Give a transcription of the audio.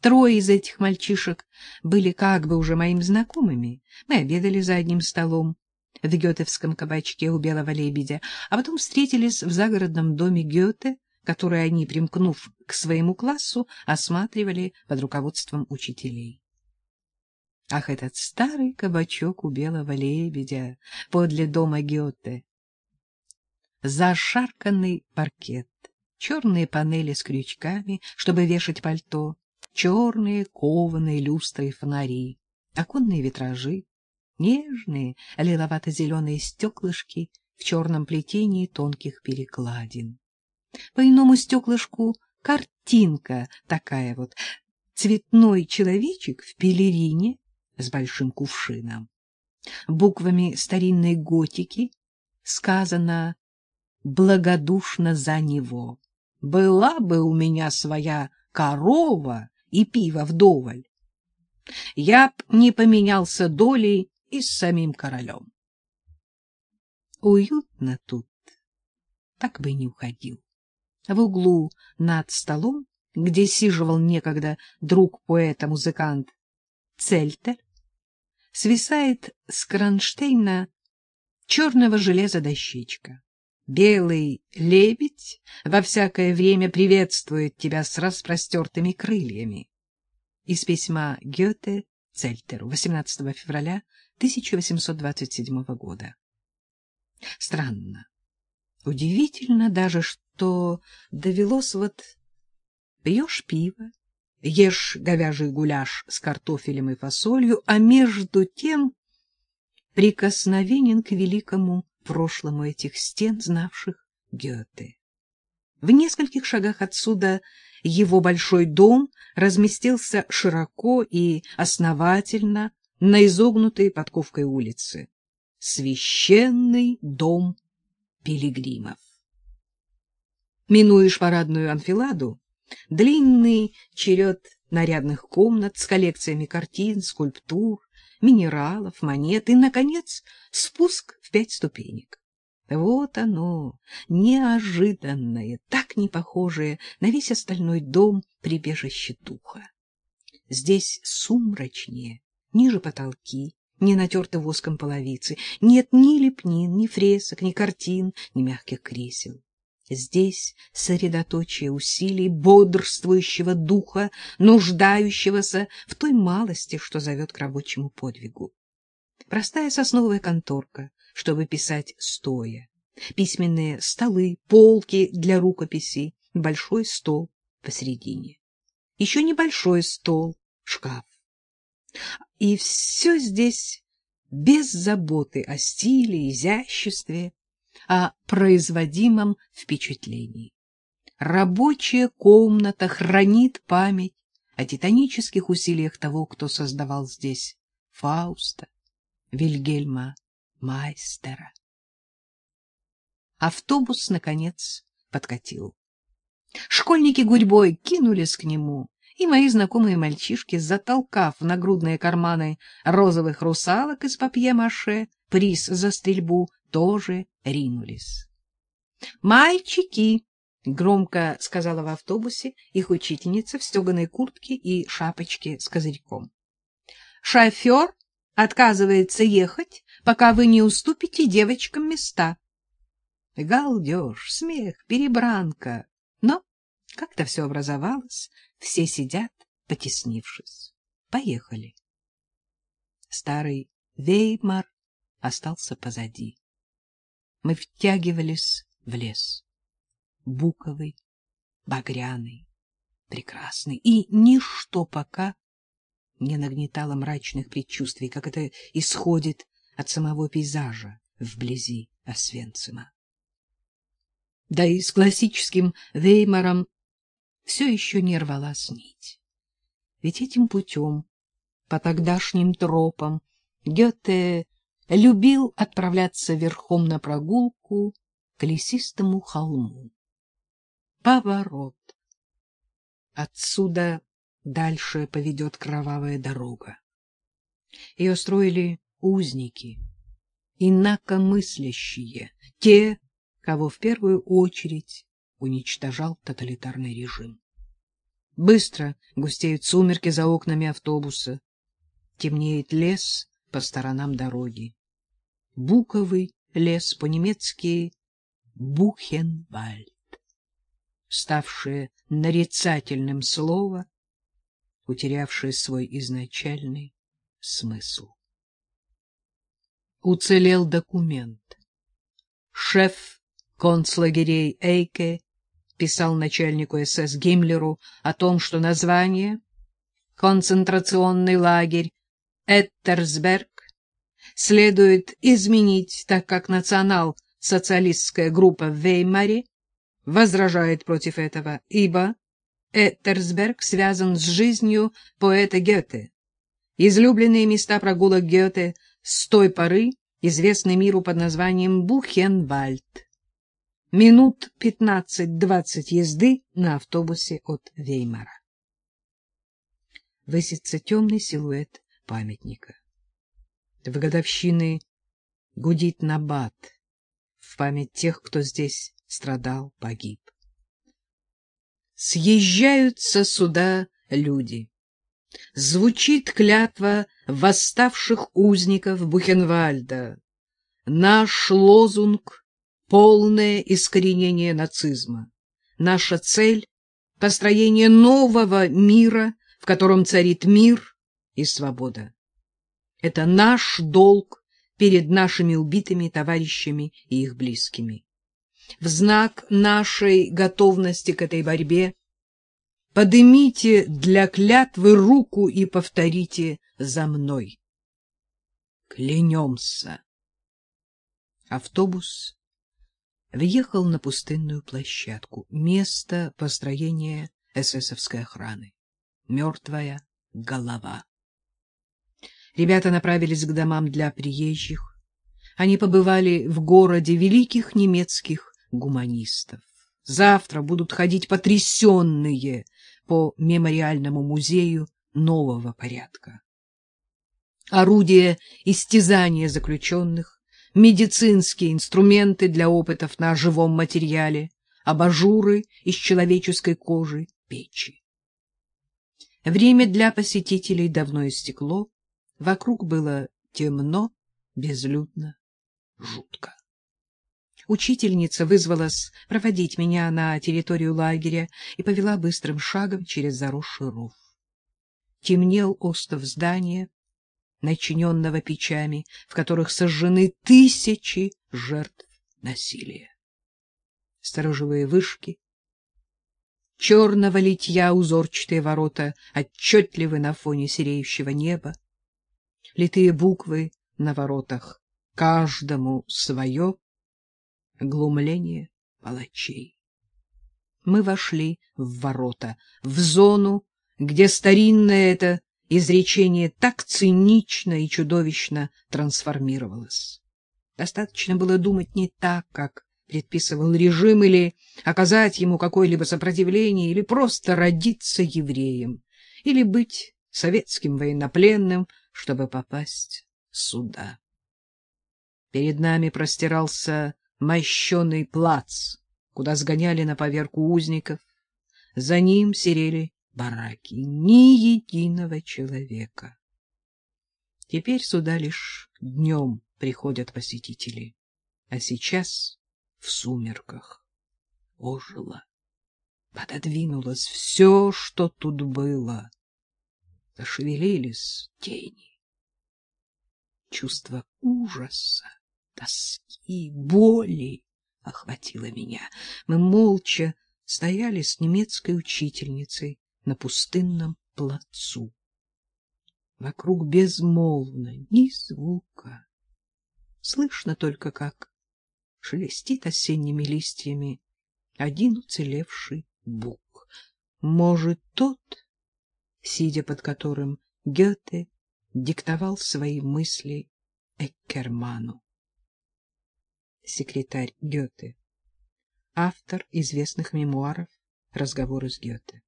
Трое из этих мальчишек были как бы уже моими знакомыми. Мы обедали за одним столом в Гетевском кабачке у Белого лебедя, а потом встретились в загородном доме Гёте, который они, примкнув к своему классу, осматривали под руководством учителей. Ах, этот старый кабачок у Белого лебедя подле дома Гёте! Зашарканный паркет, черные панели с крючками, чтобы вешать пальто, черные кованые люстры и фонари, оконные витражи, нежные лиловато-зеленые стеклышки в черном плетении тонких перекладин. По иному стеклышку картинка такая вот, цветной человечек в пелерине с большим кувшином. Буквами старинной готики сказано «благодушно за него». Была бы у меня своя корова и пиво вдоволь. Я б не поменялся долей и с самим королем. Уютно тут, так бы не уходил. В углу над столом, где сиживал некогда друг поэта-музыкант Цельтер, свисает с кронштейна черного железа дощечка. Белый лебедь во всякое время приветствует тебя с распростертыми крыльями. Из письма Гёте Цельтеру 18 февраля 1827 года. Странно, удивительно даже, что довелось вот пьешь пиво, ешь говяжий гуляш с картофелем и фасолью, а между тем прикосновенен к великому прошлому этих стен, знавших Гёте. В нескольких шагах отсюда его большой дом разместился широко и основательно на изогнутой подковкой улице. Священный дом пилигримов. Минуешь парадную анфиладу, длинный черед нарядных комнат с коллекциями картин, скульптур, минералов, монет и, наконец, спуск пять ступенек. Вот оно, неожиданное, так не похожее на весь остальной дом прибежище духа. Здесь сумрачнее, ниже потолки, не натерты воском половицы, нет ни лепнин, ни фресок, ни картин, ни мягких кресел. Здесь сосредоточие усилий бодрствующего духа, нуждающегося в той малости, что зовет к рабочему подвигу. Простая сосновая конторка, чтобы писать стоя, письменные столы, полки для рукописей, большой стол посередине. Еще небольшой стол, шкаф. И все здесь без заботы о стиле, изяществе, о производимом впечатлении. Рабочая комната хранит память о титанических усилиях того, кто создавал здесь Фауста, Вильгельма Майстера. Автобус, наконец, подкатил. Школьники гурьбой кинулись к нему, и мои знакомые мальчишки, затолкав в нагрудные карманы розовых русалок из папье-маше, приз за стрельбу, тоже ринулись. «Мальчики!» — громко сказала в автобусе их учительница в стеганой куртке и шапочке с козырьком. «Шофер отказывается ехать, пока вы не уступите девочкам места». Галдеж, смех, перебранка. Но как-то все образовалось, все сидят, потеснившись. Поехали. Старый Веймар остался позади. Мы втягивались в лес. Буковый, багряный, прекрасный. И ничто пока не нагнетало мрачных предчувствий, как это исходит от самого пейзажа вблизи Освенцима. Да и с классическим Веймаром все еще не рвалась нить. Ведь этим путем, по тогдашним тропам, Гёте любил отправляться верхом на прогулку к лесистому холму. Поворот. Отсюда дальше поведет кровавая дорога. Ее строили узники, инакомыслящие, те, кого в первую очередь уничтожал тоталитарный режим. Быстро густеют сумерки за окнами автобуса. Темнеет лес по сторонам дороги. Буковый лес, по-немецки Бухенвальд, ставшее нарицательным слово, утерявшее свой изначальный смысл. Уцелел документ. Шеф концлагерей Эйке писал начальнику СС Гиммлеру о том, что название «Концентрационный лагерь Эттерсберг» следует изменить, так как национал-социалистская группа в Веймаре возражает против этого, ибо Эттерсберг связан с жизнью поэта Гёте. Излюбленные места прогулок Гёте с той поры известны миру под названием Бухенвальд. Минут пятнадцать-двадцать езды на автобусе от Веймара. Высится темный силуэт памятника. В годовщины гудит набат в память тех, кто здесь страдал, погиб. Съезжаются сюда люди. Звучит клятва восставших узников Бухенвальда. Наш лозунг — полное искоренение нацизма. Наша цель — построение нового мира, в котором царит мир и свобода. Это наш долг перед нашими убитыми товарищами и их близкими. В знак нашей готовности к этой борьбе подымите для клятвы руку и повторите за мной. Клянемся. Автобус въехал на пустынную площадку, место построения эсэсовской охраны. Мертвая голова. Ребята направились к домам для приезжих. Они побывали в городе великих немецких гуманистов. Завтра будут ходить потрясенные по мемориальному музею нового порядка. Орудия истязания заключенных, медицинские инструменты для опытов на живом материале, абажуры из человеческой кожи, печи. Время для посетителей давно истекло, вокруг было темно, безлюдно, жутко. Учительница вызвалась проводить меня на территорию лагеря и повела быстрым шагом через заросший ров. Темнел остов здания, начиненного печами, в которых сожжены тысячи жертв насилия. Сторожевые вышки, черного литья узорчатые ворота отчетливы на фоне сереющего неба, литые буквы на воротах, каждому свое, глумление палачей. Мы вошли в ворота, в зону, где старинное это изречение так цинично и чудовищно трансформировалось. Достаточно было думать не так, как предписывал режим, или оказать ему какое-либо сопротивление, или просто родиться евреем, или быть советским военнопленным, чтобы попасть сюда. Перед нами простирался мощеный плац, куда сгоняли на поверку узников. За ним серели бараки, ни единого человека. Теперь сюда лишь днем приходят посетители, а сейчас в сумерках ожило, пододвинулось все, что тут было. Зашевелились тени. Чувство ужаса тоски, боли охватило меня. Мы молча стояли с немецкой учительницей на пустынном плацу. Вокруг безмолвно, ни звука. Слышно только, как шелестит осенними листьями один уцелевший бук. Может, тот, сидя под которым Гёте диктовал свои мысли Эккерману секретарь Гёте, автор известных мемуаров «Разговоры с Гёте».